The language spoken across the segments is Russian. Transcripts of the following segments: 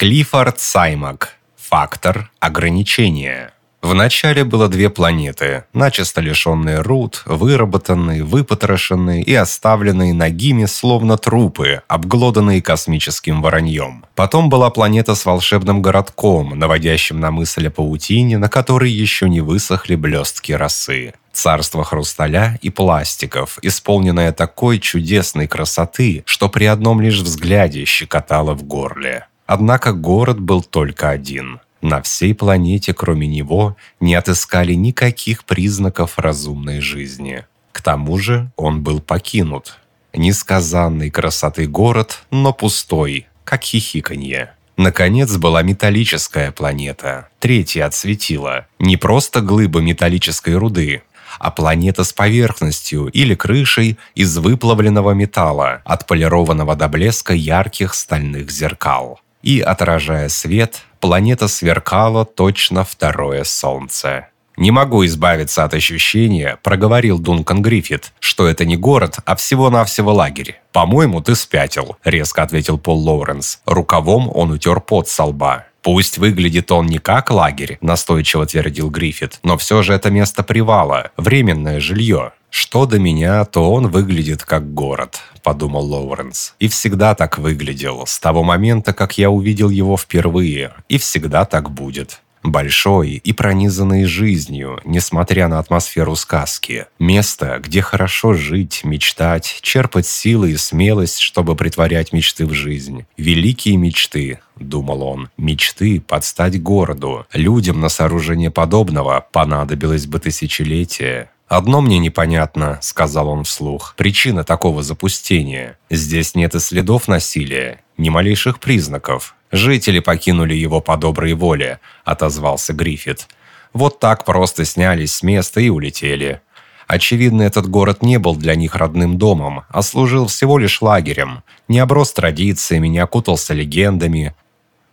Клиффорд Саймак. Фактор ограничения. Вначале было две планеты, начисто лишенные руд, выработанные, выпотрошенные и оставленные ногими словно трупы, обглоданные космическим вороньем. Потом была планета с волшебным городком, наводящим на мысль о паутине, на которой еще не высохли блестки росы. Царство хрусталя и пластиков, исполненное такой чудесной красоты, что при одном лишь взгляде щекотало в горле. Однако город был только один – на всей планете, кроме него, не отыскали никаких признаков разумной жизни. К тому же он был покинут. Несказанной красоты город, но пустой, как хихиканье. Наконец была металлическая планета, третья от светила. Не просто глыба металлической руды, а планета с поверхностью или крышей из выплавленного металла, отполированного до блеска ярких стальных зеркал. И, отражая свет, планета сверкала точно второе солнце. «Не могу избавиться от ощущения», – проговорил Дункан Гриффит, «что это не город, а всего-навсего лагерь». «По-моему, ты спятил», – резко ответил Пол Лоуренс. Рукавом он утер пот со лба. «Пусть выглядит он не как лагерь», – настойчиво твердил Гриффит, «но все же это место привала, временное жилье. Что до меня, то он выглядит как город подумал Лоуренс. И всегда так выглядел, с того момента, как я увидел его впервые, и всегда так будет. Большой и пронизанный жизнью, несмотря на атмосферу сказки. Место, где хорошо жить, мечтать, черпать силы и смелость, чтобы притворять мечты в жизнь. Великие мечты, думал он, мечты подстать городу. Людям на сооружение подобного понадобилось бы тысячелетия. «Одно мне непонятно», — сказал он вслух. «Причина такого запустения. Здесь нет и следов насилия, ни малейших признаков. Жители покинули его по доброй воле», — отозвался Гриффит. «Вот так просто снялись с места и улетели. Очевидно, этот город не был для них родным домом, а служил всего лишь лагерем. Не оброс традициями, не окутался легендами.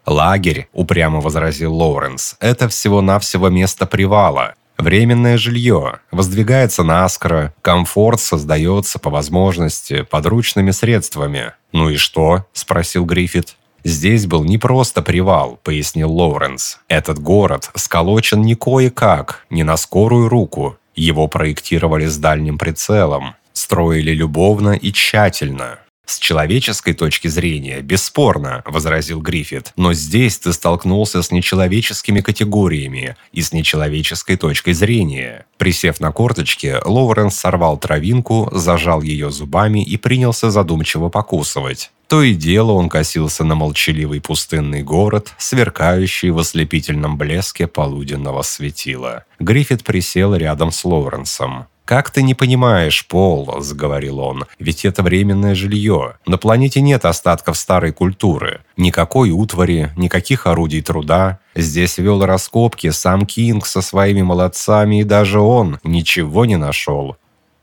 «Лагерь», — упрямо возразил Лоуренс, — «это всего-навсего место привала. Временное жилье воздвигается наскоро, комфорт создается по возможности подручными средствами. «Ну и что?» – спросил Гриффит. «Здесь был не просто привал», – пояснил Лоуренс. «Этот город сколочен не кое-как, не на скорую руку. Его проектировали с дальним прицелом, строили любовно и тщательно. «С человеческой точки зрения, бесспорно», – возразил Гриффит. «Но здесь ты столкнулся с нечеловеческими категориями и с нечеловеческой точкой зрения». Присев на корточки, Лоуренс сорвал травинку, зажал ее зубами и принялся задумчиво покусывать. То и дело он косился на молчаливый пустынный город, сверкающий в ослепительном блеске полуденного светила. Гриффит присел рядом с Лоуренсом. «Как ты не понимаешь, Пол?» – заговорил он. «Ведь это временное жилье. На планете нет остатков старой культуры. Никакой утвари, никаких орудий труда. Здесь вел раскопки сам Кинг со своими молодцами, и даже он ничего не нашел.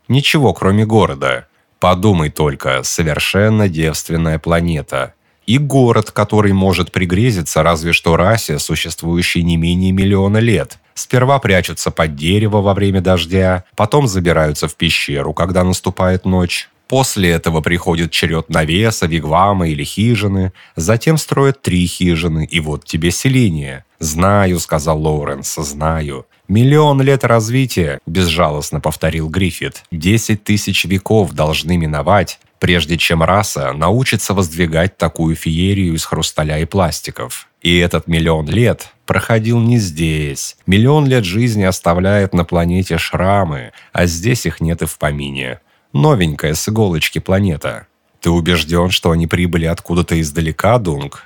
Ничего, кроме города. Подумай только, совершенно девственная планета и город, который может пригрезиться разве что расе, существующей не менее миллиона лет. Сперва прячутся под дерево во время дождя, потом забираются в пещеру, когда наступает ночь. После этого приходит черед навеса, вигвама или хижины, затем строят три хижины, и вот тебе селение. «Знаю», — сказал Лоуренс, — «знаю». «Миллион лет развития», — безжалостно повторил Гриффит. «Десять тысяч веков должны миновать, прежде чем раса научится воздвигать такую феерию из хрусталя и пластиков. И этот миллион лет проходил не здесь. Миллион лет жизни оставляет на планете шрамы, а здесь их нет и в помине. Новенькая с иголочки планета. Ты убежден, что они прибыли откуда-то издалека, Дунк?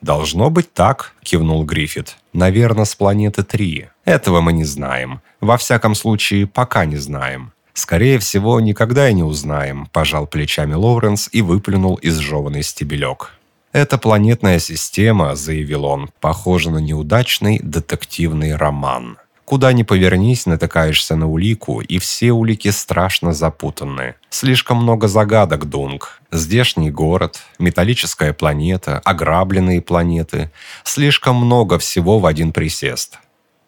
«Должно быть так», — кивнул Гриффит. «Наверное, с планеты 3. Этого мы не знаем. Во всяком случае, пока не знаем. «Скорее всего, никогда и не узнаем», – пожал плечами Лоуренс и выплюнул изжеванный стебелек. «Эта планетная система», – заявил он, – «похожа на неудачный детективный роман. Куда ни повернись, натыкаешься на улику, и все улики страшно запутаны. Слишком много загадок, Дунг. Здешний город, металлическая планета, ограбленные планеты. Слишком много всего в один присест.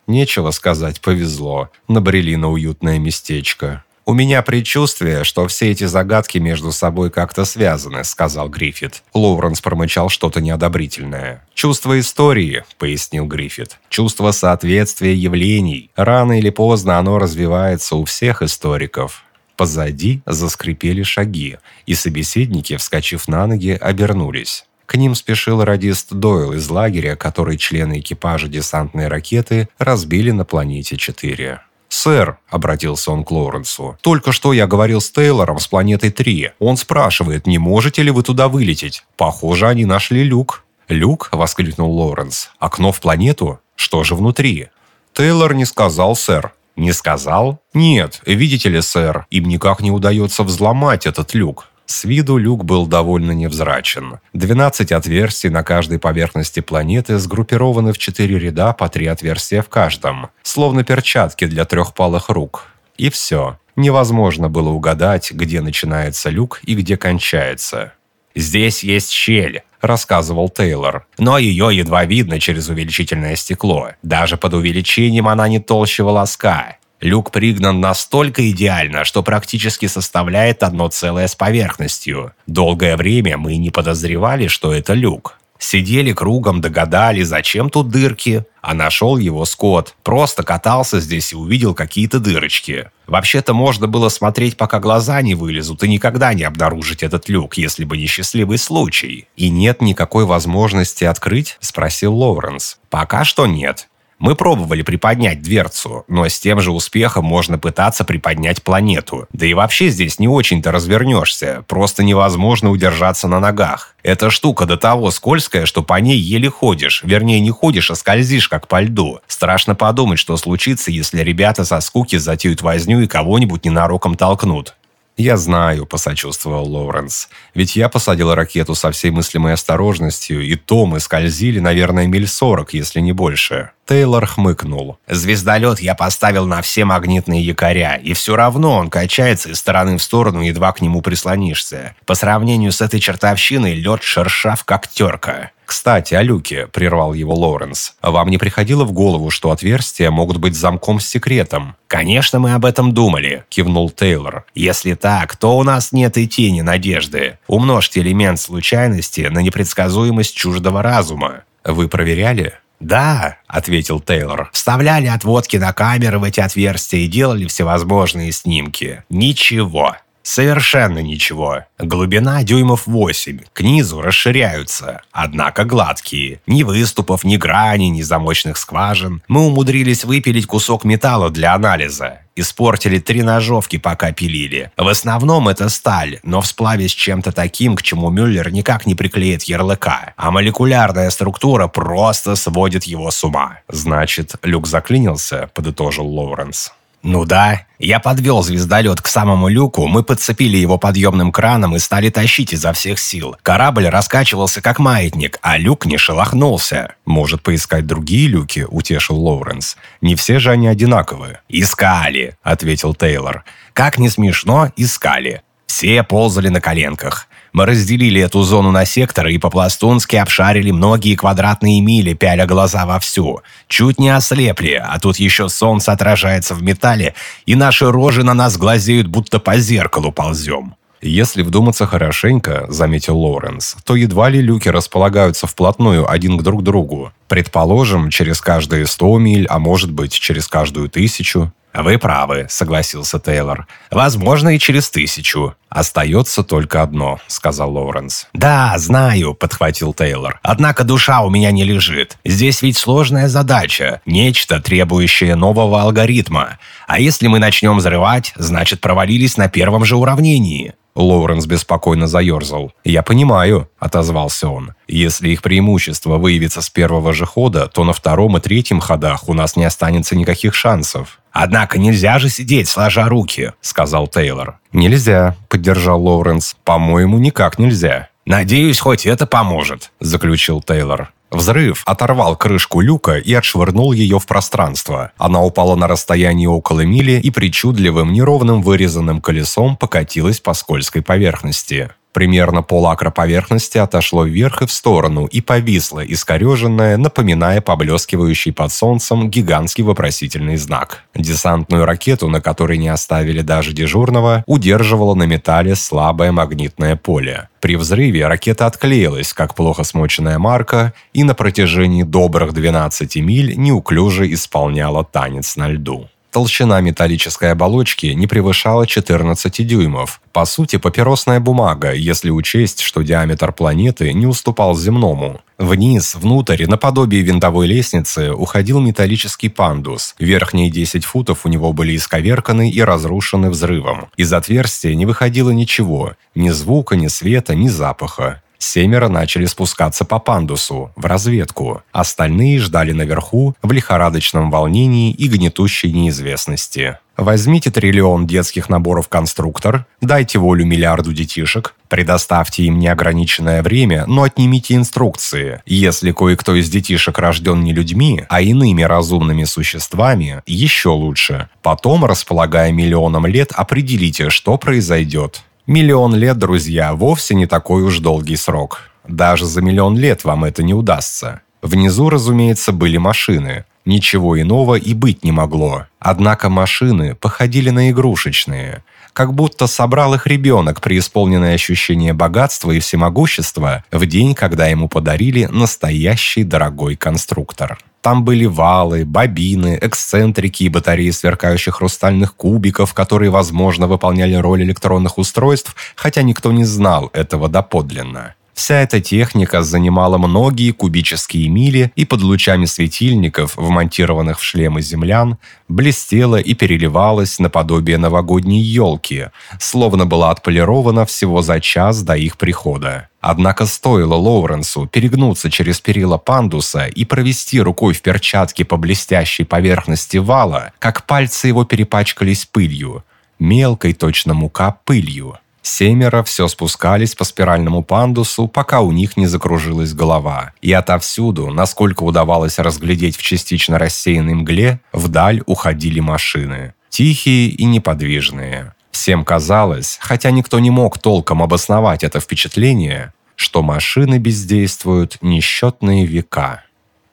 Нечего сказать, повезло. Набрели на уютное местечко. «У меня предчувствие, что все эти загадки между собой как-то связаны», — сказал Гриффит. Лоуренс промычал что-то неодобрительное. «Чувство истории», — пояснил Гриффит. «Чувство соответствия явлений. Рано или поздно оно развивается у всех историков». Позади заскрипели шаги, и собеседники, вскочив на ноги, обернулись. К ним спешил радист Дойл из лагеря, который члены экипажа десантной ракеты разбили на планете 4. «Сэр», — обратился он к Лоуренсу, — «только что я говорил с Тейлором с планеты 3. Он спрашивает, не можете ли вы туда вылететь? Похоже, они нашли люк». «Люк?» — воскликнул Лоуренс. «Окно в планету? Что же внутри?» «Тейлор не сказал, сэр». «Не сказал?» «Нет, видите ли, сэр, им никак не удается взломать этот люк. С виду люк был довольно невзрачен. 12 отверстий на каждой поверхности планеты сгруппированы в четыре ряда по три отверстия в каждом, словно перчатки для трехпалых рук. И все. Невозможно было угадать, где начинается люк и где кончается. «Здесь есть щель», — рассказывал Тейлор. «Но ее едва видно через увеличительное стекло. Даже под увеличением она не толще волоска. Люк пригнан настолько идеально, что практически составляет одно целое с поверхностью. Долгое время мы не подозревали, что это люк. Сидели кругом, догадали, зачем тут дырки. А нашел его Скотт. Просто катался здесь и увидел какие-то дырочки. Вообще-то можно было смотреть, пока глаза не вылезут, и никогда не обнаружить этот люк, если бы не счастливый случай. «И нет никакой возможности открыть?» – спросил Лоуренс. «Пока что нет. Мы пробовали приподнять дверцу, но с тем же успехом можно пытаться приподнять планету. Да и вообще здесь не очень-то развернешься, просто невозможно удержаться на ногах. Эта штука до того скользкая, что по ней еле ходишь. Вернее, не ходишь, а скользишь, как по льду. Страшно подумать, что случится, если ребята со скуки затеют возню и кого-нибудь ненароком толкнут. «Я знаю», — посочувствовал Лоуренс. «Ведь я посадил ракету со всей мыслимой осторожностью, и то мы скользили, наверное, миль сорок, если не больше». Тейлор хмыкнул. «Звездолет я поставил на все магнитные якоря, и все равно он качается из стороны в сторону, едва к нему прислонишься. По сравнению с этой чертовщиной лед шершав как терка». «Кстати, о люке», — прервал его Лоуренс. «Вам не приходило в голову, что отверстия могут быть замком с секретом?» «Конечно, мы об этом думали», — кивнул Тейлор. «Если так, то у нас нет и тени надежды. Умножьте элемент случайности на непредсказуемость чуждого разума». «Вы проверяли?» «Да», — ответил Тейлор. «Вставляли отводки на камеры в эти отверстия и делали всевозможные снимки. Ничего. Совершенно ничего. Глубина дюймов 8. К низу расширяются. Однако гладкие. Ни выступов, ни грани, ни замочных скважин. Мы умудрились выпилить кусок металла для анализа. Испортили три ножовки, пока пилили. В основном это сталь, но в сплаве с чем-то таким, к чему Мюллер никак не приклеит ярлыка. А молекулярная структура просто сводит его с ума. «Значит, люк заклинился», — подытожил Лоуренс. «Ну да. Я подвел звездолет к самому люку, мы подцепили его подъемным краном и стали тащить изо всех сил. Корабль раскачивался как маятник, а люк не шелохнулся». «Может, поискать другие люки?» – утешил Лоуренс. «Не все же они одинаковые». «Искали», – ответил Тейлор. «Как не смешно, искали. Все ползали на коленках. Мы разделили эту зону на секторы и по-пластунски обшарили многие квадратные мили, пяля глаза вовсю. Чуть не ослепли, а тут еще солнце отражается в металле, и наши рожи на нас глазеют, будто по зеркалу ползем. «Если вдуматься хорошенько», — заметил Лоуренс, «то едва ли люки располагаются вплотную один к друг другу. Предположим, через каждые сто миль, а может быть, через каждую тысячу». «Вы правы», — согласился Тейлор. «Возможно, и через тысячу». «Остается только одно», — сказал Лоуренс. «Да, знаю», — подхватил Тейлор. «Однако душа у меня не лежит. Здесь ведь сложная задача. Нечто, требующее нового алгоритма. А если мы начнем взрывать, значит, провалились на первом же уравнении». Лоуренс беспокойно заерзал. «Я понимаю», — отозвался он. «Если их преимущество выявится с первого же хода, то на втором и третьем ходах у нас не останется никаких шансов». «Однако нельзя же сидеть, сложа руки», — сказал Тейлор. «Нельзя», — поддержал Лоуренс. «По-моему, никак нельзя». «Надеюсь, хоть это поможет», — заключил Тейлор. Взрыв оторвал крышку люка и отшвырнул ее в пространство. Она упала на расстоянии около мили и причудливым неровным вырезанным колесом покатилась по скользкой поверхности. Примерно полакра поверхности отошло вверх и в сторону и повисло, искореженное, напоминая поблескивающий под солнцем гигантский вопросительный знак. Десантную ракету, на которой не оставили даже дежурного, удерживало на металле слабое магнитное поле. При взрыве ракета отклеилась, как плохо смоченная марка, и на протяжении добрых 12 миль неуклюже исполняла танец на льду. Толщина металлической оболочки не превышала 14 дюймов. По сути, папиросная бумага, если учесть, что диаметр планеты не уступал земному. Вниз, внутрь, наподобие винтовой лестницы, уходил металлический пандус. Верхние 10 футов у него были исковерканы и разрушены взрывом. Из отверстия не выходило ничего. Ни звука, ни света, ни запаха. Семеро начали спускаться по пандусу, в разведку. Остальные ждали наверху, в лихорадочном волнении и гнетущей неизвестности. Возьмите триллион детских наборов конструктор, дайте волю миллиарду детишек, предоставьте им неограниченное время, но отнимите инструкции. Если кое-кто из детишек рожден не людьми, а иными разумными существами, еще лучше. Потом, располагая миллионом лет, определите, что произойдет. Миллион лет, друзья, вовсе не такой уж долгий срок. Даже за миллион лет вам это не удастся. Внизу, разумеется, были машины. Ничего иного и быть не могло. Однако машины походили на игрушечные. Как будто собрал их ребенок, преисполненное ощущение богатства и всемогущества, в день, когда ему подарили настоящий дорогой конструктор. Там были валы, бобины, эксцентрики и батареи сверкающих хрустальных кубиков, которые, возможно, выполняли роль электронных устройств, хотя никто не знал этого доподлинно. Вся эта техника занимала многие кубические мили и под лучами светильников, вмонтированных в шлемы землян, блестела и переливалась наподобие новогодней елки, словно была отполирована всего за час до их прихода. Однако стоило Лоуренсу перегнуться через перила пандуса и провести рукой в перчатке по блестящей поверхности вала, как пальцы его перепачкались пылью, мелкой точно мука пылью. Семеро все спускались по спиральному пандусу, пока у них не закружилась голова. И отовсюду, насколько удавалось разглядеть в частично рассеянной мгле, вдаль уходили машины. Тихие и неподвижные. Всем казалось, хотя никто не мог толком обосновать это впечатление, что машины бездействуют несчетные века.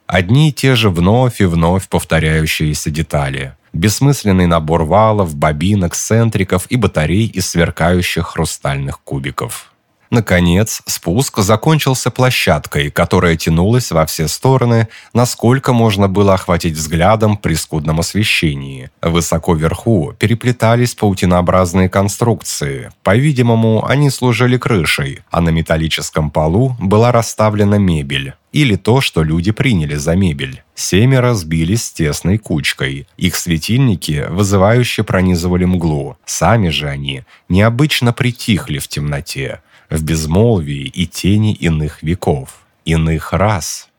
Одни и те же вновь и вновь повторяющиеся детали бессмысленный набор валов, бобин, эксцентриков и батарей из сверкающих хрустальных кубиков. Наконец, спуск закончился площадкой, которая тянулась во все стороны, насколько можно было охватить взглядом при скудном освещении. Высоко вверху переплетались паутинообразные конструкции. По-видимому, они служили крышей, а на металлическом полу была расставлена мебель. Или то, что люди приняли за мебель. Семеро сбились с тесной кучкой. Их светильники вызывающе пронизывали мглу. Сами же они необычно притихли в темноте в безмолвии и тени иных веков, иных рас.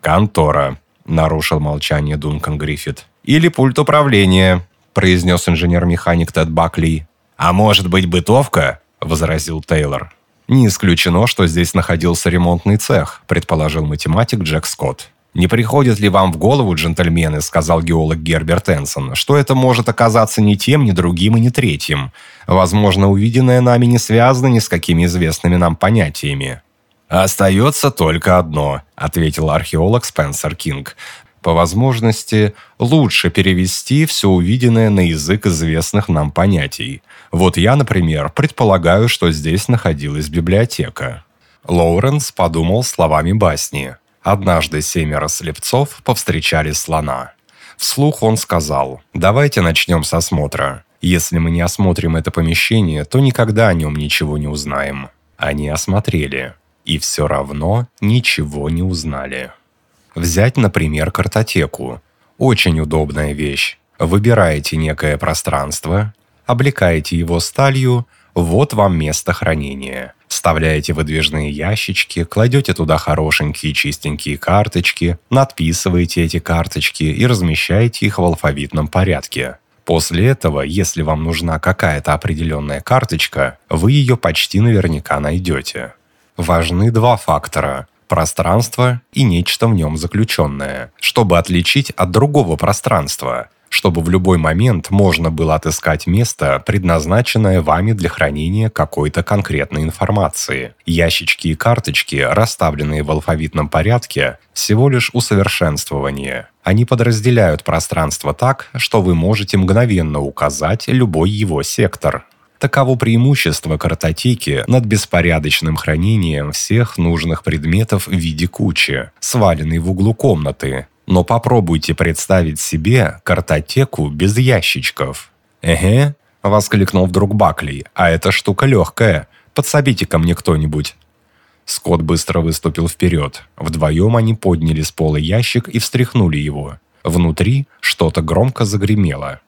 «Контора», — нарушил молчание Дункан Гриффит. «Или пульт управления», — произнес инженер-механик Тед Бакли. «А может быть, бытовка?» — возразил Тейлор. «Не исключено, что здесь находился ремонтный цех», — предположил математик Джек Скотт. «Не приходит ли вам в голову, джентльмены, — сказал геолог Герберт Энсон, — что это может оказаться ни тем, ни другим и ни третьим? Возможно, увиденное нами не связано ни с какими известными нам понятиями». «Остается только одно», — ответил археолог Спенсер Кинг. «По возможности, лучше перевести все увиденное на язык известных нам понятий. Вот я, например, предполагаю, что здесь находилась библиотека». Лоуренс подумал словами басни. Однажды семеро слепцов повстречали слона. Вслух он сказал, «Давайте начнем с осмотра. Если мы не осмотрим это помещение, то никогда о нем ничего не узнаем». Они осмотрели, и все равно ничего не узнали. Взять, например, картотеку. Очень удобная вещь. Выбираете некое пространство, облекаете его сталью, вот вам место хранения. Вставляете выдвижные ящички, кладете туда хорошенькие чистенькие карточки, надписываете эти карточки и размещаете их в алфавитном порядке. После этого, если вам нужна какая-то определенная карточка, вы ее почти наверняка найдете. Важны два фактора – пространство и нечто в нем заключенное, чтобы отличить от другого пространства. Чтобы в любой момент можно было отыскать место, предназначенное вами для хранения какой-то конкретной информации. Ящички и карточки, расставленные в алфавитном порядке, всего лишь усовершенствование. Они подразделяют пространство так, что вы можете мгновенно указать любой его сектор. Таково преимущество картотеки над беспорядочным хранением всех нужных предметов в виде кучи, сваленной в углу комнаты, но попробуйте представить себе картотеку без ящичков. «Эге», — воскликнул вдруг Бакли, — «а эта штука легкая. Подсобите ко мне кто-нибудь». Скотт быстро выступил вперед. Вдвоем они подняли с пола ящик и встряхнули его. Внутри что-то громко загремело.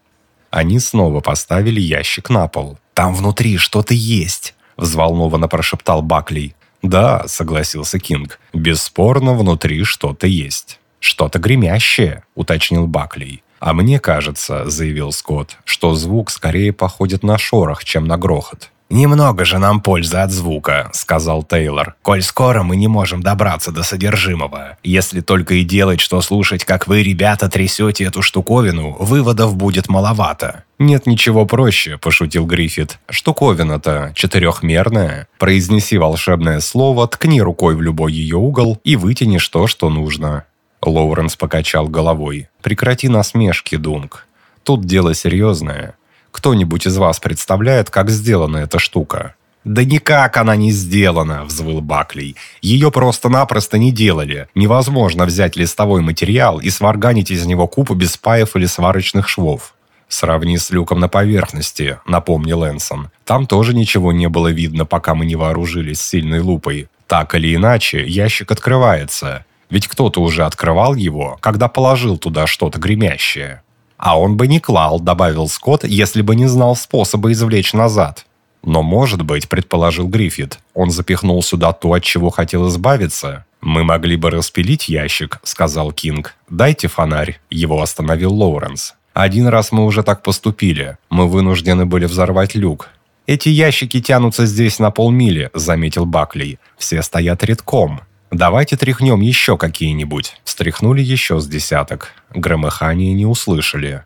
Они снова поставили ящик на пол. «Там внутри что-то есть», — взволнованно прошептал Бакли. «Да», — согласился Кинг, — «бесспорно, внутри что-то есть». «Что-то гремящее», — уточнил Баклей. «А мне кажется», — заявил Скотт, «что звук скорее походит на шорох, чем на грохот». «Немного же нам пользы от звука», — сказал Тейлор. «Коль скоро мы не можем добраться до содержимого. Если только и делать, что слушать, как вы, ребята, трясете эту штуковину, выводов будет маловато». «Нет ничего проще», — пошутил Гриффит. «Штуковина-то четырехмерная. Произнеси волшебное слово, ткни рукой в любой ее угол и вытянешь то, что нужно. Лоуренс покачал головой. «Прекрати насмешки, Дунк. Тут дело серьезное. Кто-нибудь из вас представляет, как сделана эта штука?» «Да никак она не сделана!» – взвыл Баклей. «Ее просто-напросто не делали. Невозможно взять листовой материал и сварганить из него куб без паев или сварочных швов». «Сравни с люком на поверхности», – напомнил Энсон. «Там тоже ничего не было видно, пока мы не вооружились сильной лупой. Так или иначе, ящик открывается. Ведь кто-то уже открывал его, когда положил туда что-то гремящее. А он бы не клал, добавил Скотт, если бы не знал способа извлечь назад. Но, может быть, предположил Гриффит, он запихнул сюда то, от чего хотел избавиться. «Мы могли бы распилить ящик», — сказал Кинг. «Дайте фонарь», — его остановил Лоуренс. «Один раз мы уже так поступили. Мы вынуждены были взорвать люк. «Эти ящики тянутся здесь на полмили», — заметил Бакли. «Все стоят редком. «Давайте тряхнем еще какие-нибудь». Стряхнули еще с десяток. Громыхания не услышали.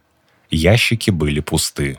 Ящики были пусты.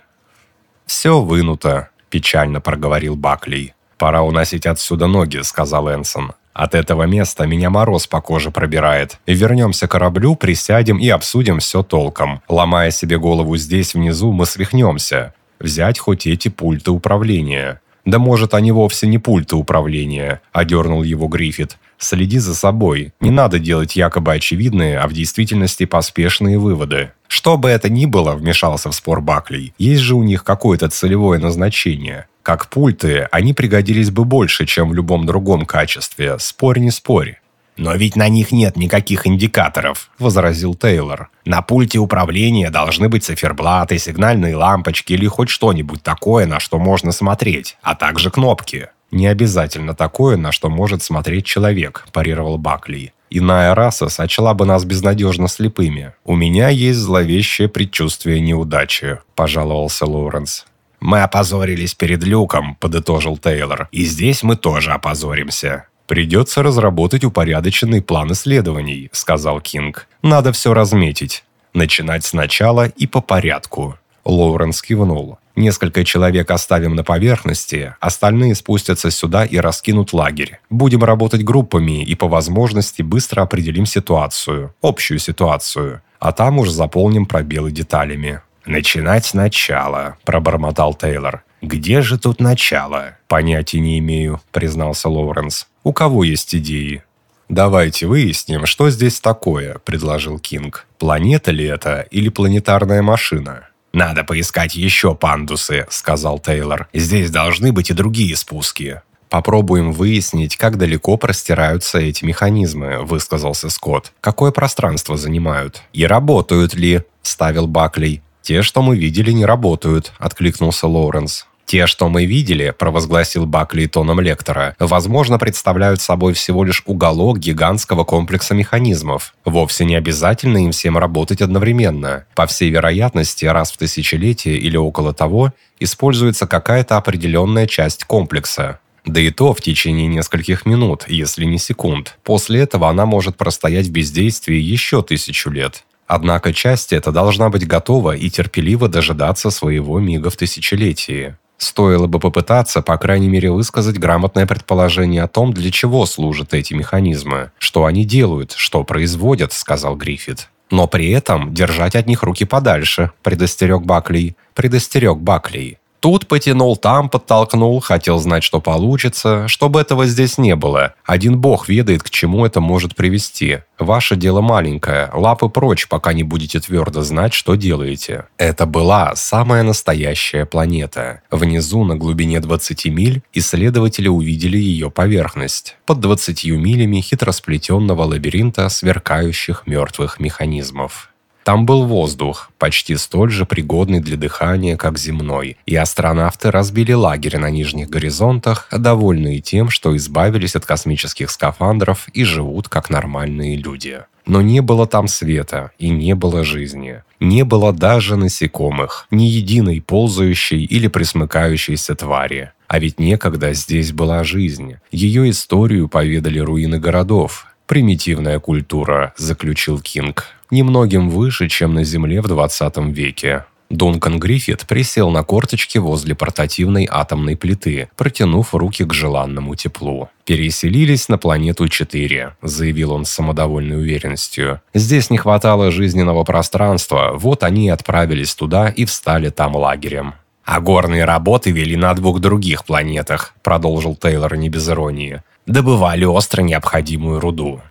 «Все вынуто», – печально проговорил Баклей. «Пора уносить отсюда ноги», – сказал Энсон. «От этого места меня мороз по коже пробирает. Вернемся к кораблю, присядем и обсудим все толком. Ломая себе голову здесь внизу, мы свихнемся. Взять хоть эти пульты управления». «Да может, они вовсе не пульты управления», – одернул его Гриффит. Следи за собой. Не надо делать якобы очевидные, а в действительности поспешные выводы. Что бы это ни было, вмешался в спор Баклей, есть же у них какое-то целевое назначение. Как пульты, они пригодились бы больше, чем в любом другом качестве. Спорь не спорь. «Но ведь на них нет никаких индикаторов», – возразил Тейлор. «На пульте управления должны быть циферблаты, сигнальные лампочки или хоть что-нибудь такое, на что можно смотреть, а также кнопки». «Не обязательно такое, на что может смотреть человек», – парировал Бакли. «Иная раса сочла бы нас безнадежно слепыми. У меня есть зловещее предчувствие неудачи», – пожаловался Лоуренс. «Мы опозорились перед Люком», – подытожил Тейлор. «И здесь мы тоже опозоримся». «Придется разработать упорядоченный план исследований», – сказал Кинг. «Надо все разметить. Начинать сначала и по порядку». Лоуренс кивнул. Несколько человек оставим на поверхности, остальные спустятся сюда и раскинут лагерь. Будем работать группами и по возможности быстро определим ситуацию, общую ситуацию, а там уж заполним пробелы деталями. «Начинать сначала», – пробормотал Тейлор. «Где же тут начало?» «Понятия не имею», – признался Лоуренс. «У кого есть идеи?» «Давайте выясним, что здесь такое», – предложил Кинг. «Планета ли это или планетарная машина?» «Надо поискать еще пандусы», — сказал Тейлор. «Здесь должны быть и другие спуски». «Попробуем выяснить, как далеко простираются эти механизмы», — высказался Скотт. «Какое пространство занимают? И работают ли?» — ставил Баклей. «Те, что мы видели, не работают», — откликнулся Лоуренс. Те, что мы видели, провозгласил Бакли тоном лектора, возможно, представляют собой всего лишь уголок гигантского комплекса механизмов. Вовсе не обязательно им всем работать одновременно. По всей вероятности, раз в тысячелетие или около того, используется какая-то определенная часть комплекса. Да и то в течение нескольких минут, если не секунд. После этого она может простоять в бездействии еще тысячу лет. Однако часть эта должна быть готова и терпеливо дожидаться своего мига в тысячелетии. Стоило бы попытаться, по крайней мере, высказать грамотное предположение о том, для чего служат эти механизмы, что они делают, что производят, сказал Гриффит. Но при этом держать от них руки подальше, предостерег Бакли. Предостерег Бакли. Тут потянул, там подтолкнул, хотел знать, что получится, чтобы этого здесь не было. Один бог ведает, к чему это может привести. Ваше дело маленькое, лапы прочь, пока не будете твердо знать, что делаете. Это была самая настоящая планета. Внизу, на глубине 20 миль, исследователи увидели ее поверхность. Под 20 милями хитросплетенного лабиринта сверкающих мертвых механизмов. Там был воздух, почти столь же пригодный для дыхания, как земной, и астронавты разбили лагерь на нижних горизонтах, довольные тем, что избавились от космических скафандров и живут как нормальные люди. Но не было там света и не было жизни. Не было даже насекомых, ни единой ползающей или присмыкающейся твари. А ведь некогда здесь была жизнь. Ее историю поведали руины городов. «Примитивная культура», – заключил Кинг немногим выше, чем на Земле в 20 веке. Дункан Гриффит присел на корточки возле портативной атомной плиты, протянув руки к желанному теплу. «Переселились на планету 4», — заявил он с самодовольной уверенностью. «Здесь не хватало жизненного пространства, вот они и отправились туда и встали там лагерем». «А горные работы вели на двух других планетах», — продолжил Тейлор не без иронии. «Добывали остро необходимую руду.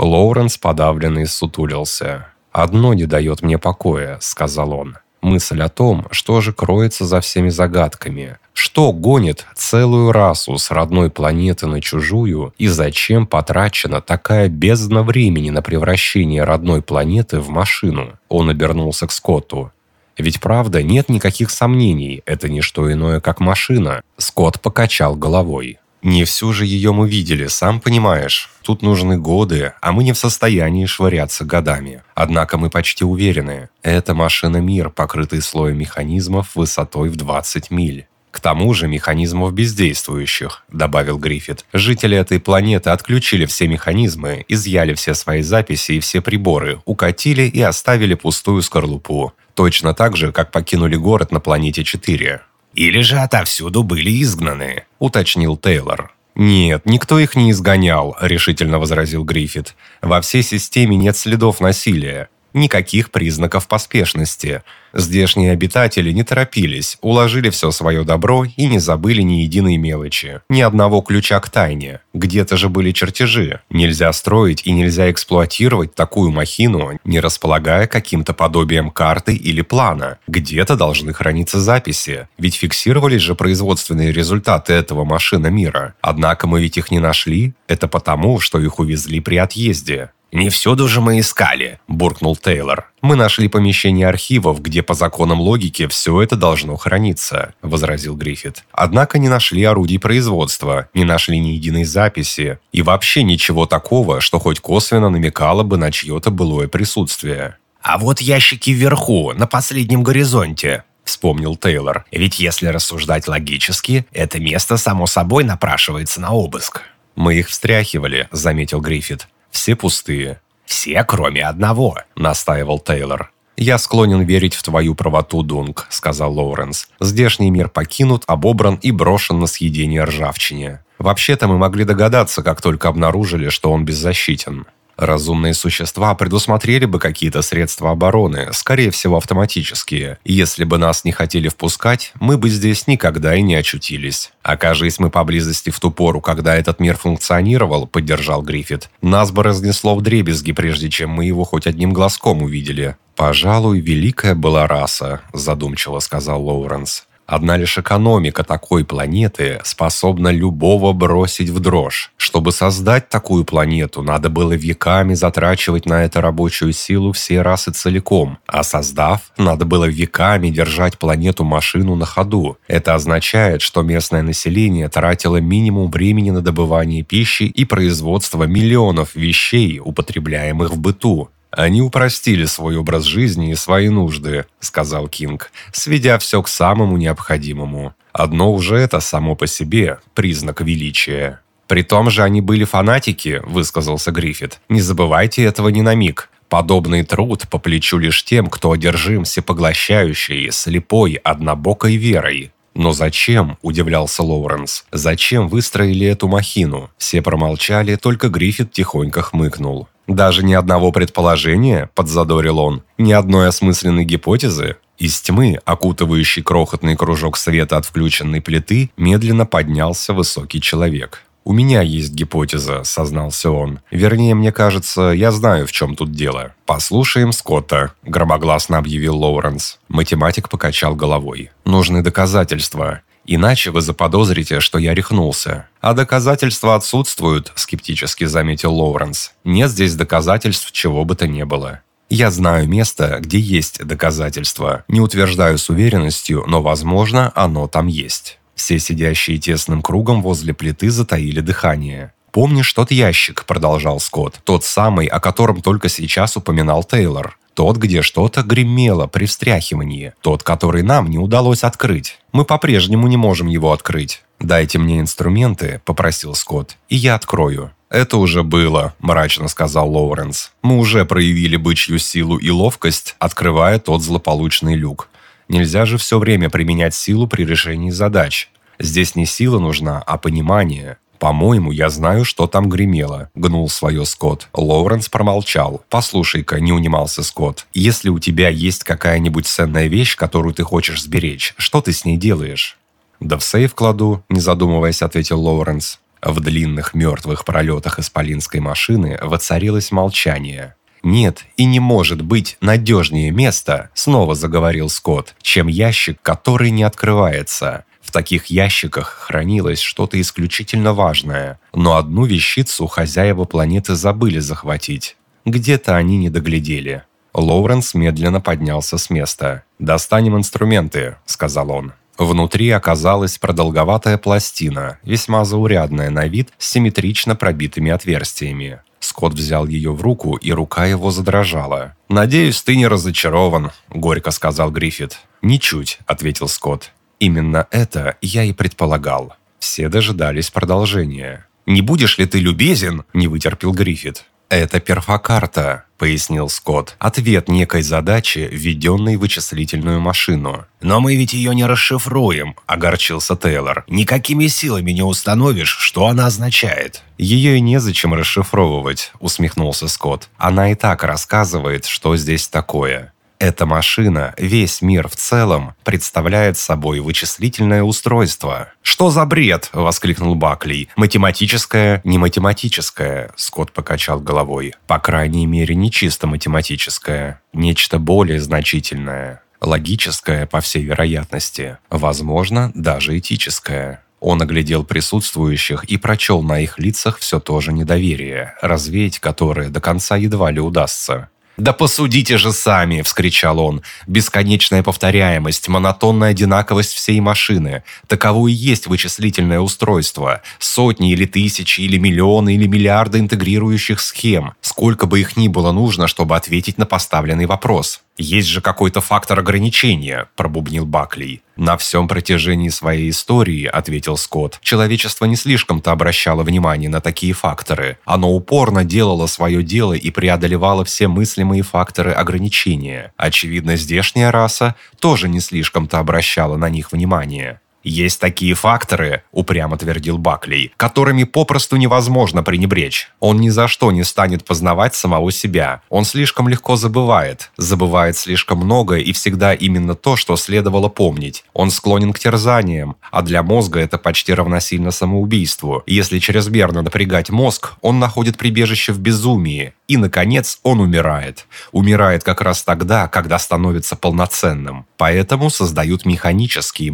Лоуренс подавленный сутулился. «Одно не дает мне покоя», — сказал он. «Мысль о том, что же кроется за всеми загадками. Что гонит целую расу с родной планеты на чужую и зачем потрачена такая бездна времени на превращение родной планеты в машину?» Он обернулся к Скотту. «Ведь правда, нет никаких сомнений, это не что иное, как машина». Скотт покачал головой. Не всю же ее мы видели, сам понимаешь. Тут нужны годы, а мы не в состоянии швыряться годами. Однако мы почти уверены, это машина-мир, покрытый слоем механизмов высотой в 20 миль. К тому же механизмов бездействующих, добавил Гриффит. Жители этой планеты отключили все механизмы, изъяли все свои записи и все приборы, укатили и оставили пустую скорлупу. Точно так же, как покинули город на планете 4. Или же отовсюду были изгнаны», — уточнил Тейлор. «Нет, никто их не изгонял», – решительно возразил Гриффит. «Во всей системе нет следов насилия. Никаких признаков поспешности. Здешние обитатели не торопились, уложили все свое добро и не забыли ни единой мелочи. Ни одного ключа к тайне. Где-то же были чертежи. Нельзя строить и нельзя эксплуатировать такую махину, не располагая каким-то подобием карты или плана. Где-то должны храниться записи. Ведь фиксировались же производственные результаты этого машина мира. Однако мы ведь их не нашли. Это потому, что их увезли при отъезде. «Не всюду же мы искали», – буркнул Тейлор. «Мы нашли помещение архивов, где по законам логики все это должно храниться», – возразил Гриффит. «Однако не нашли орудий производства, не нашли ни единой записи и вообще ничего такого, что хоть косвенно намекало бы на чье-то былое присутствие». «А вот ящики вверху, на последнем горизонте», – вспомнил Тейлор. «Ведь если рассуждать логически, это место само собой напрашивается на обыск». «Мы их встряхивали», – заметил Гриффит. Все пустые. «Все, кроме одного», — настаивал Тейлор. «Я склонен верить в твою правоту, Дунк», — сказал Лоуренс. «Здешний мир покинут, обобран и брошен на съедение ржавчине. Вообще-то мы могли догадаться, как только обнаружили, что он беззащитен. Разумные существа предусмотрели бы какие-то средства обороны, скорее всего автоматические. Если бы нас не хотели впускать, мы бы здесь никогда и не очутились. Окажись мы поблизости в ту пору, когда этот мир функционировал, поддержал Гриффит, нас бы разнесло в дребезги, прежде чем мы его хоть одним глазком увидели. «Пожалуй, великая была раса», – задумчиво сказал Лоуренс. Одна лишь экономика такой планеты способна любого бросить в дрожь. Чтобы создать такую планету, надо было веками затрачивать на это рабочую силу все расы целиком, а создав, надо было веками держать планету-машину на ходу. Это означает, что местное население тратило минимум времени на добывание пищи и производство миллионов вещей, употребляемых в быту. «Они упростили свой образ жизни и свои нужды», — сказал Кинг, сведя все к самому необходимому. Одно уже это само по себе признак величия. «При том же они были фанатики», — высказался Гриффит. «Не забывайте этого ни на миг. Подобный труд по плечу лишь тем, кто одержим всепоглощающей, слепой, однобокой верой. «Но зачем?» – удивлялся Лоуренс. «Зачем выстроили эту махину?» Все промолчали, только Гриффит тихонько хмыкнул. «Даже ни одного предположения?» – подзадорил он. «Ни одной осмысленной гипотезы?» Из тьмы, окутывающий крохотный кружок света от включенной плиты, медленно поднялся высокий человек. «У меня есть гипотеза», — сознался он. «Вернее, мне кажется, я знаю, в чем тут дело». «Послушаем Скотта», — громогласно объявил Лоуренс. Математик покачал головой. «Нужны доказательства. Иначе вы заподозрите, что я рехнулся. А доказательства отсутствуют», — скептически заметил Лоуренс. «Нет здесь доказательств чего бы то ни было». Я знаю место, где есть доказательства. Не утверждаю с уверенностью, но, возможно, оно там есть. Все сидящие тесным кругом возле плиты затаили дыхание. «Помнишь тот ящик?» – продолжал Скотт. «Тот самый, о котором только сейчас упоминал Тейлор. Тот, где что-то гремело при встряхивании. Тот, который нам не удалось открыть. Мы по-прежнему не можем его открыть. «Дайте мне инструменты», – попросил Скотт, – «и я открою». «Это уже было», – мрачно сказал Лоуренс. «Мы уже проявили бычью силу и ловкость, открывая тот злополучный люк. Нельзя же все время применять силу при решении задач. Здесь не сила нужна, а понимание. «По-моему, я знаю, что там гремело», — гнул свое Скотт. Лоуренс промолчал. «Послушай-ка», — не унимался Скотт, «если у тебя есть какая-нибудь ценная вещь, которую ты хочешь сберечь, что ты с ней делаешь?» «Да в сейф кладу», — не задумываясь, ответил Лоуренс. В длинных мертвых пролетах исполинской машины воцарилось молчание. «Нет и не может быть надежнее места», — снова заговорил Скотт, «чем ящик, который не открывается. В таких ящиках хранилось что-то исключительно важное, но одну вещицу хозяева планеты забыли захватить. Где-то они не доглядели». Лоуренс медленно поднялся с места. «Достанем инструменты», — сказал он. Внутри оказалась продолговатая пластина, весьма заурядная на вид, с симметрично пробитыми отверстиями. Скотт взял ее в руку, и рука его задрожала. «Надеюсь, ты не разочарован», — горько сказал Гриффит. «Ничуть», — ответил Скотт. «Именно это я и предполагал». Все дожидались продолжения. «Не будешь ли ты любезен?» – не вытерпел Гриффит. «Это перфокарта», — пояснил Скотт. «Ответ некой задачи, введенной в вычислительную машину». «Но мы ведь ее не расшифруем», — огорчился Тейлор. «Никакими силами не установишь, что она означает». «Ее и незачем расшифровывать», — усмехнулся Скотт. «Она и так рассказывает, что здесь такое». Эта машина, весь мир в целом, представляет собой вычислительное устройство. «Что за бред?» – воскликнул Бакли. «Математическое, не математическое», – Скотт покачал головой. «По крайней мере, не чисто математическое. Нечто более значительное. Логическое, по всей вероятности. Возможно, даже этическое». Он оглядел присутствующих и прочел на их лицах все то же недоверие, развеять которое до конца едва ли удастся. «Да посудите же сами!» – вскричал он. «Бесконечная повторяемость, монотонная одинаковость всей машины. Таково и есть вычислительное устройство. Сотни или тысячи, или миллионы, или миллиарды интегрирующих схем. Сколько бы их ни было нужно, чтобы ответить на поставленный вопрос. «Есть же какой-то фактор ограничения», – пробубнил Бакли. «На всем протяжении своей истории», – ответил Скотт, – «человечество не слишком-то обращало внимание на такие факторы. Оно упорно делало свое дело и преодолевало все мыслимые факторы ограничения. Очевидно, здешняя раса тоже не слишком-то обращала на них внимание. «Есть такие факторы», – упрямо твердил Бакли, – «которыми попросту невозможно пренебречь. Он ни за что не станет познавать самого себя. Он слишком легко забывает. Забывает слишком много и всегда именно то, что следовало помнить. Он склонен к терзаниям, а для мозга это почти равносильно самоубийству. Если чрезмерно напрягать мозг, он находит прибежище в безумии. И, наконец, он умирает. Умирает как раз тогда, когда становится полноценным. Поэтому создают механический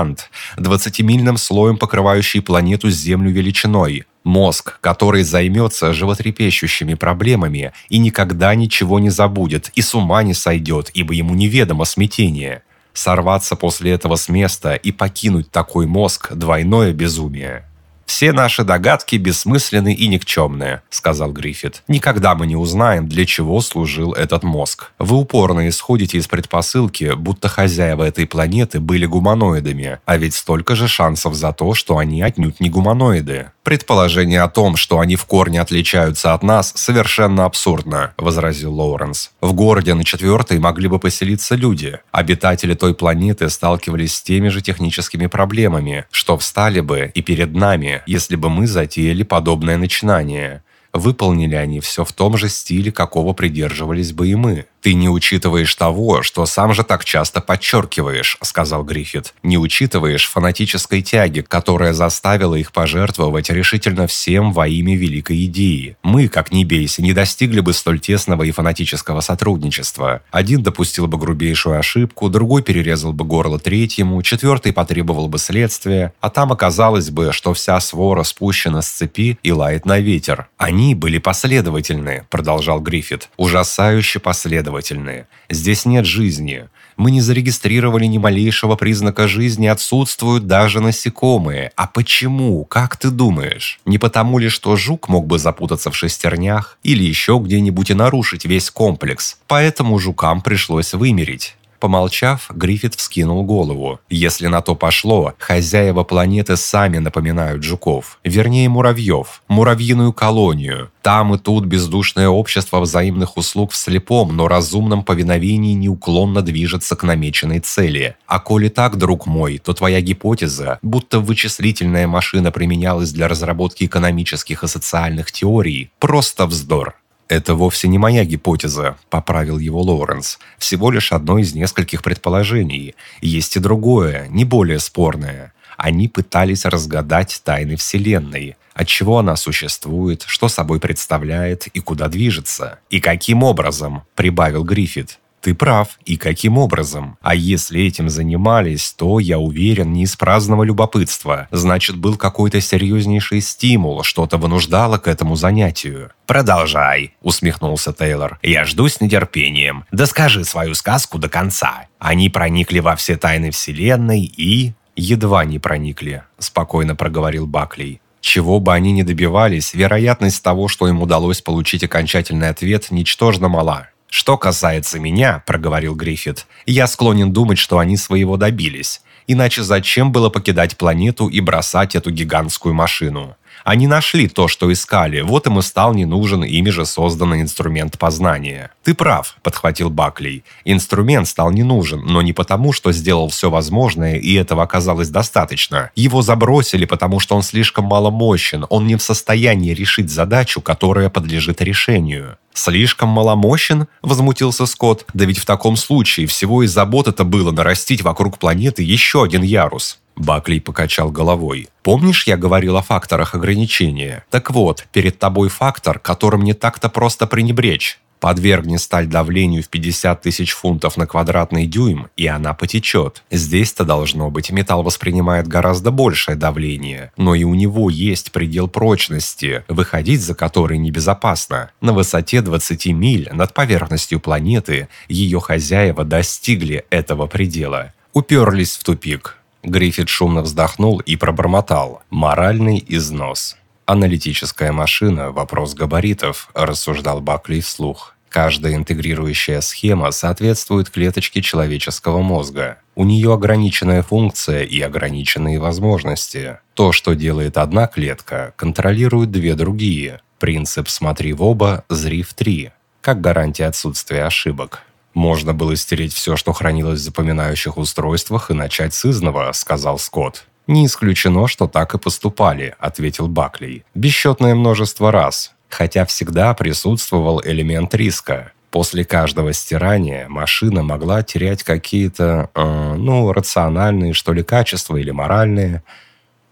мозг-гигант, 20-мильным слоем покрывающий планету с Землю величиной. Мозг, который займется животрепещущими проблемами и никогда ничего не забудет и с ума не сойдет, ибо ему неведомо смятение. Сорваться после этого с места и покинуть такой мозг – двойное безумие. «Все наши догадки бессмысленны и никчемные», — сказал Гриффит. «Никогда мы не узнаем, для чего служил этот мозг. Вы упорно исходите из предпосылки, будто хозяева этой планеты были гуманоидами, а ведь столько же шансов за то, что они отнюдь не гуманоиды. Предположение о том, что они в корне отличаются от нас, совершенно абсурдно, возразил Лоуренс. В городе на четвертой могли бы поселиться люди. Обитатели той планеты сталкивались с теми же техническими проблемами, что встали бы и перед нами, если бы мы затеяли подобное начинание. Выполнили они все в том же стиле, какого придерживались бы и мы. «Ты не учитываешь того, что сам же так часто подчеркиваешь», — сказал Гриффит. «Не учитываешь фанатической тяги, которая заставила их пожертвовать решительно всем во имя великой идеи. Мы, как ни бейся, не достигли бы столь тесного и фанатического сотрудничества. Один допустил бы грубейшую ошибку, другой перерезал бы горло третьему, четвертый потребовал бы следствия, а там оказалось бы, что вся свора спущена с цепи и лает на ветер. Они были последовательны», — продолжал Гриффит. «Ужасающе последовательны последовательные. Здесь нет жизни. Мы не зарегистрировали ни малейшего признака жизни, отсутствуют даже насекомые. А почему? Как ты думаешь? Не потому ли, что жук мог бы запутаться в шестернях или еще где-нибудь и нарушить весь комплекс? Поэтому жукам пришлось вымереть. Помолчав, Гриффит вскинул голову. Если на то пошло, хозяева планеты сами напоминают жуков. Вернее, муравьев. Муравьиную колонию. Там и тут бездушное общество взаимных услуг в слепом, но разумном повиновении неуклонно движется к намеченной цели. А коли так, друг мой, то твоя гипотеза, будто вычислительная машина применялась для разработки экономических и социальных теорий, просто вздор. «Это вовсе не моя гипотеза», — поправил его Лоуренс. «Всего лишь одно из нескольких предположений. Есть и другое, не более спорное. Они пытались разгадать тайны Вселенной. От чего она существует, что собой представляет и куда движется. И каким образом, прибавил Гриффит. Ты прав. И каким образом? А если этим занимались, то, я уверен, не из праздного любопытства. Значит, был какой-то серьезнейший стимул, что-то вынуждало к этому занятию. «Продолжай», — усмехнулся Тейлор. «Я жду с нетерпением. Да скажи свою сказку до конца. Они проникли во все тайны Вселенной и...» «Едва не проникли», — спокойно проговорил Баклей. Чего бы они ни добивались, вероятность того, что им удалось получить окончательный ответ, ничтожно мала. «Что касается меня», — проговорил Гриффит, — «я склонен думать, что они своего добились. Иначе зачем было покидать планету и бросать эту гигантскую машину? Они нашли то, что искали, вот им и стал не нужен ими же созданный инструмент познания. «Ты прав», — подхватил Баклей. «Инструмент стал не нужен, но не потому, что сделал все возможное, и этого оказалось достаточно. Его забросили, потому что он слишком маломощен, он не в состоянии решить задачу, которая подлежит решению». «Слишком маломощен?» – возмутился Скотт. «Да ведь в таком случае всего и забот это было нарастить вокруг планеты еще один ярус». Бакли покачал головой. «Помнишь, я говорил о факторах ограничения? Так вот, перед тобой фактор, которым не так-то просто пренебречь. Подвергни сталь давлению в 50 тысяч фунтов на квадратный дюйм, и она потечет. Здесь-то должно быть, металл воспринимает гораздо большее давление, но и у него есть предел прочности, выходить за который небезопасно. На высоте 20 миль над поверхностью планеты ее хозяева достигли этого предела. Уперлись в тупик. Гриффит шумно вздохнул и пробормотал. «Моральный износ». «Аналитическая машина – вопрос габаритов», – рассуждал Бакли вслух. Каждая интегрирующая схема соответствует клеточке человеческого мозга. У нее ограниченная функция и ограниченные возможности. То, что делает одна клетка, контролирует две другие. Принцип «смотри в оба, зри в три», как гарантия отсутствия ошибок. «Можно было стереть все, что хранилось в запоминающих устройствах, и начать с изного», — сказал Скотт. «Не исключено, что так и поступали», — ответил Баклей. «Бесчетное множество раз, хотя всегда присутствовал элемент риска. После каждого стирания машина могла терять какие-то, э, ну, рациональные, что ли, качества или моральные.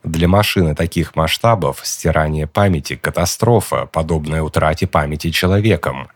Для машины таких масштабов стирание памяти – катастрофа, подобная утрате памяти человеком.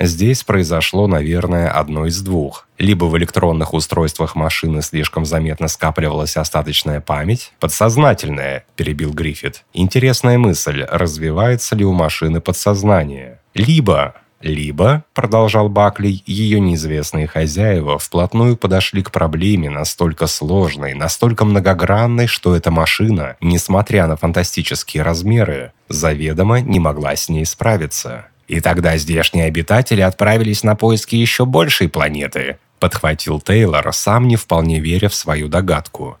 Здесь произошло, наверное, одно из двух. Либо в электронных устройствах машины слишком заметно скапливалась остаточная память, подсознательная, перебил Гриффит. Интересная мысль, развивается ли у машины подсознание. Либо либо, продолжал Бакли, ее неизвестные хозяева вплотную подошли к проблеме настолько сложной, настолько многогранной, что эта машина, несмотря на фантастические размеры, заведомо не могла с ней справиться. И тогда здешние обитатели отправились на поиски еще большей планеты, подхватил Тейлор, сам не вполне веря в свою догадку.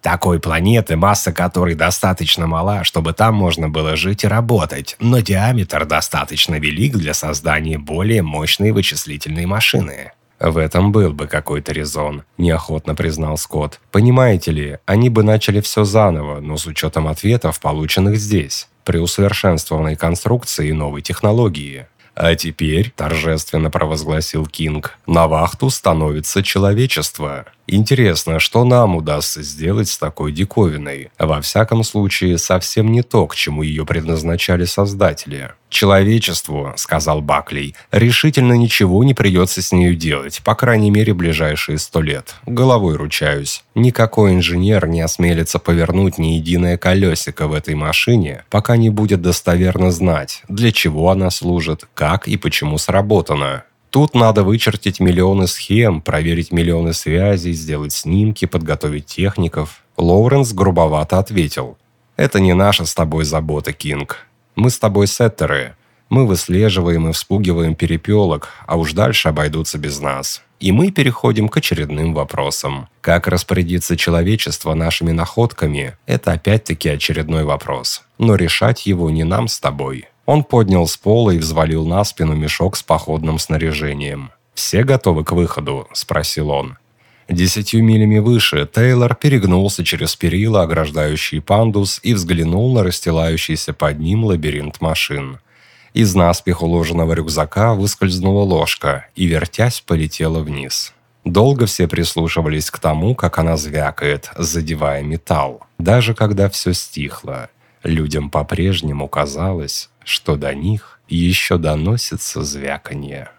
Такой планеты, масса которой достаточно мала, чтобы там можно было жить и работать, но диаметр достаточно велик для создания более мощной вычислительной машины. В этом был бы какой-то резон, неохотно признал Скотт. Понимаете ли, они бы начали все заново, но с учетом ответов, полученных здесь, при усовершенствованной конструкции и новой технологии. А теперь, торжественно провозгласил Кинг, на вахту становится человечество. Интересно, что нам удастся сделать с такой диковиной? Во всяком случае, совсем не то, к чему ее предназначали создатели. «Человечеству», — сказал Баклей, — «решительно ничего не придется с нею делать, по крайней мере, ближайшие сто лет. Головой ручаюсь. Никакой инженер не осмелится повернуть ни единое колесико в этой машине, пока не будет достоверно знать, для чего она служит, как и почему сработана. Тут надо вычертить миллионы схем, проверить миллионы связей, сделать снимки, подготовить техников. Лоуренс грубовато ответил. «Это не наша с тобой забота, Кинг. Мы с тобой сеттеры. Мы выслеживаем и вспугиваем перепелок, а уж дальше обойдутся без нас. И мы переходим к очередным вопросам. Как распорядиться человечество нашими находками – это опять-таки очередной вопрос. Но решать его не нам с тобой». Он поднял с пола и взвалил на спину мешок с походным снаряжением. «Все готовы к выходу?» – спросил он. Десятью милями выше Тейлор перегнулся через перила, ограждающие пандус, и взглянул на расстилающийся под ним лабиринт машин. Из наспех уложенного рюкзака выскользнула ложка и, вертясь, полетела вниз. Долго все прислушивались к тому, как она звякает, задевая металл. Даже когда все стихло, людям по-прежнему казалось, что до них еще доносится звяканье.